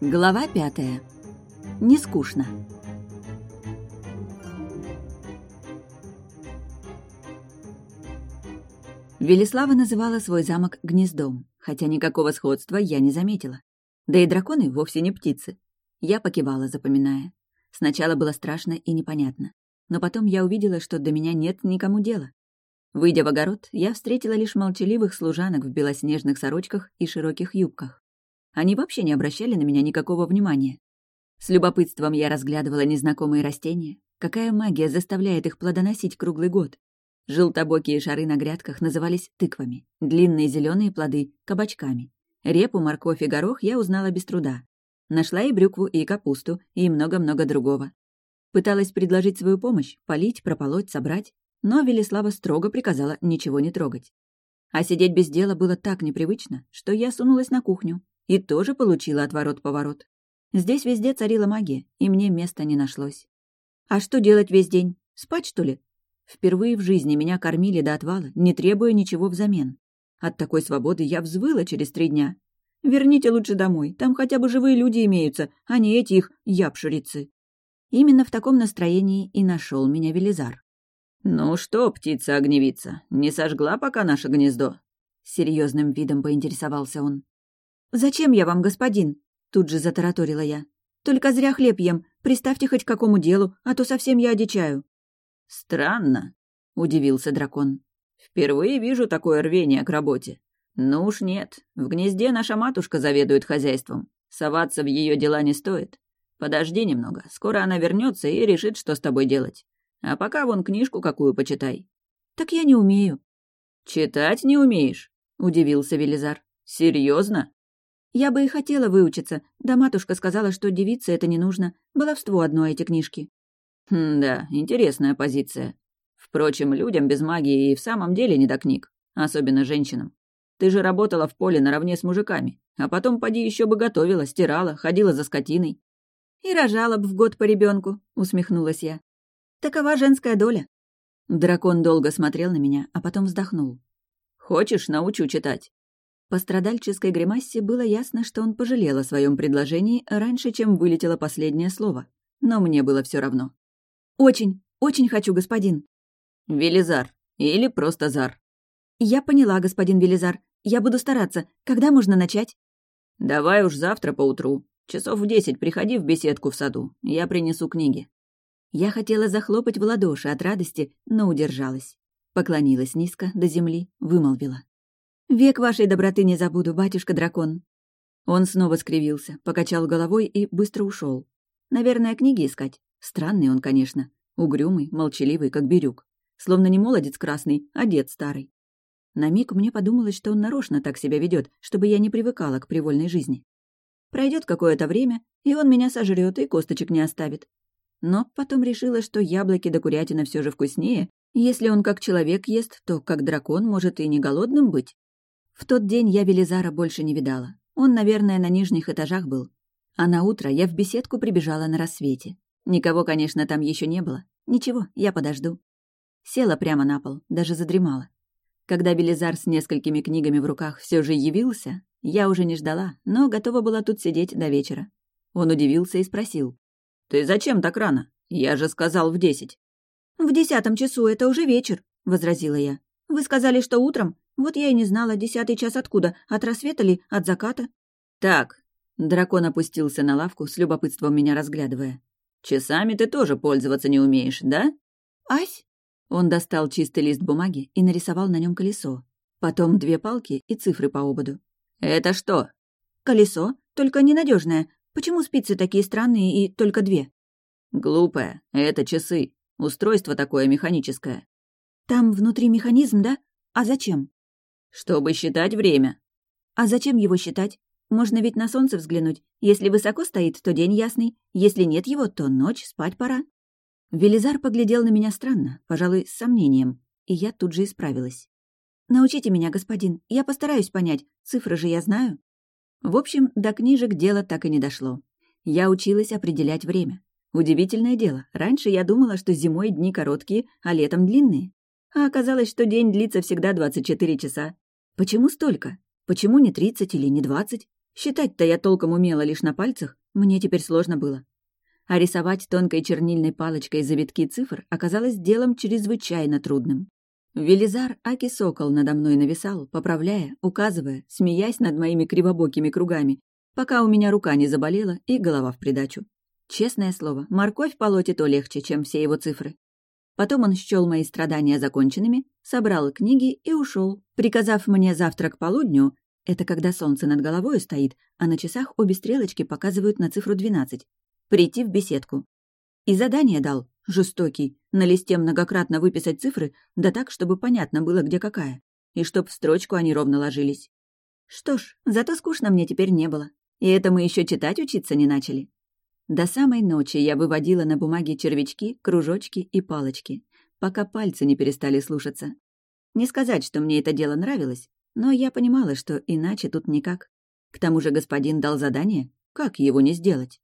Глава пятая. Не скучно. Велислава называла свой замок гнездом, хотя никакого сходства я не заметила. Да и драконы вовсе не птицы. Я покивала, запоминая. Сначала было страшно и непонятно. Но потом я увидела, что до меня нет никому дела. Выйдя в огород, я встретила лишь молчаливых служанок в белоснежных сорочках и широких юбках. Они вообще не обращали на меня никакого внимания. С любопытством я разглядывала незнакомые растения. Какая магия заставляет их плодоносить круглый год? Желтобокие шары на грядках назывались тыквами, длинные зеленые плоды — кабачками. Репу, морковь и горох я узнала без труда. Нашла и брюкву, и капусту, и много-много другого. Пыталась предложить свою помощь, полить, прополоть, собрать, но Велеслава строго приказала ничего не трогать. А сидеть без дела было так непривычно, что я сунулась на кухню и тоже получила отворот-поворот. Здесь везде царила магия, и мне места не нашлось. А что делать весь день? Спать, что ли? Впервые в жизни меня кормили до отвала, не требуя ничего взамен. От такой свободы я взвыла через три дня. Верните лучше домой, там хотя бы живые люди имеются, а не эти их япшурицы. Именно в таком настроении и нашел меня Велизар. «Ну что, птица-огневица, не сожгла пока наше гнездо?» Серьезным видом поинтересовался он. «Зачем я вам, господин?» Тут же затараторила я. «Только зря хлеб ем, приставьте хоть к какому делу, а то совсем я одичаю». «Странно», — удивился дракон. «Впервые вижу такое рвение к работе. Ну уж нет, в гнезде наша матушка заведует хозяйством. Соваться в ее дела не стоит. Подожди немного, скоро она вернется и решит, что с тобой делать. А пока вон книжку какую почитай». «Так я не умею». «Читать не умеешь?» — удивился Велизар. Серьезно? «Я бы и хотела выучиться, да матушка сказала, что девице это не нужно. Баловство одно эти книжки». Хм, да, интересная позиция. Впрочем, людям без магии и в самом деле не до книг, особенно женщинам. Ты же работала в поле наравне с мужиками, а потом поди еще бы готовила, стирала, ходила за скотиной. И рожала бы в год по ребенку, усмехнулась я. Такова женская доля. Дракон долго смотрел на меня, а потом вздохнул. Хочешь, научу читать? По страдальческой гримассе было ясно, что он пожалел о своем предложении раньше, чем вылетело последнее слово. Но мне было все равно. «Очень, очень хочу, господин». «Велизар. Или просто Зар». «Я поняла, господин Велизар. Я буду стараться. Когда можно начать?» «Давай уж завтра поутру. Часов в десять приходи в беседку в саду. Я принесу книги». Я хотела захлопать в ладоши от радости, но удержалась. Поклонилась низко до земли, вымолвила. «Век вашей доброты не забуду, батюшка-дракон». Он снова скривился, покачал головой и быстро ушел. Наверное, книги искать. Странный он, конечно. Угрюмый, молчаливый, как бирюк. Словно не молодец красный, а дед старый. На миг мне подумалось, что он нарочно так себя ведет, чтобы я не привыкала к привольной жизни. Пройдет какое-то время, и он меня сожрет и косточек не оставит. Но потом решила, что яблоки да курятина все же вкуснее. Если он как человек ест, то как дракон может и не голодным быть. В тот день я Велизара больше не видала. Он, наверное, на нижних этажах был. А на утро я в беседку прибежала на рассвете. Никого, конечно, там еще не было. Ничего, я подожду. Села прямо на пол, даже задремала. Когда Белизар с несколькими книгами в руках все же явился, я уже не ждала, но готова была тут сидеть до вечера. Он удивился и спросил. «Ты зачем так рано? Я же сказал в десять». «В десятом часу это уже вечер», — возразила я. «Вы сказали, что утром? Вот я и не знала, десятый час откуда, от рассвета ли, от заката?» «Так». Дракон опустился на лавку, с любопытством меня разглядывая. Часами ты тоже пользоваться не умеешь, да?» «Ась?» Он достал чистый лист бумаги и нарисовал на нем колесо. Потом две палки и цифры по ободу. «Это что?» «Колесо, только ненадежное. Почему спицы такие странные и только две?» «Глупая. Это часы. Устройство такое механическое». «Там внутри механизм, да? А зачем?» «Чтобы считать время». «А зачем его считать? Можно ведь на солнце взглянуть. Если высоко стоит, то день ясный. Если нет его, то ночь, спать пора. Велизар поглядел на меня странно, пожалуй, с сомнением, и я тут же исправилась. «Научите меня, господин, я постараюсь понять, цифры же я знаю». В общем, до книжек дело так и не дошло. Я училась определять время. Удивительное дело, раньше я думала, что зимой дни короткие, а летом длинные. А оказалось, что день длится всегда 24 часа. Почему столько? Почему не тридцать или не двадцать? Считать-то я толком умела лишь на пальцах, мне теперь сложно было. А рисовать тонкой чернильной палочкой завитки цифр оказалось делом чрезвычайно трудным. Велизар Аки Сокол надо мной нависал, поправляя, указывая, смеясь над моими кривобокими кругами, пока у меня рука не заболела и голова в придачу. Честное слово, морковь полоть то легче, чем все его цифры. Потом он счёл мои страдания законченными, собрал книги и ушел, приказав мне завтра к полудню, это когда солнце над головой стоит, а на часах обе стрелочки показывают на цифру 12, прийти в беседку. И задание дал, жестокий, на листе многократно выписать цифры, да так, чтобы понятно было, где какая, и чтоб в строчку они ровно ложились. Что ж, зато скучно мне теперь не было. И это мы еще читать учиться не начали. До самой ночи я выводила на бумаге червячки, кружочки и палочки, пока пальцы не перестали слушаться. Не сказать, что мне это дело нравилось, но я понимала, что иначе тут никак. К тому же господин дал задание, как его не сделать?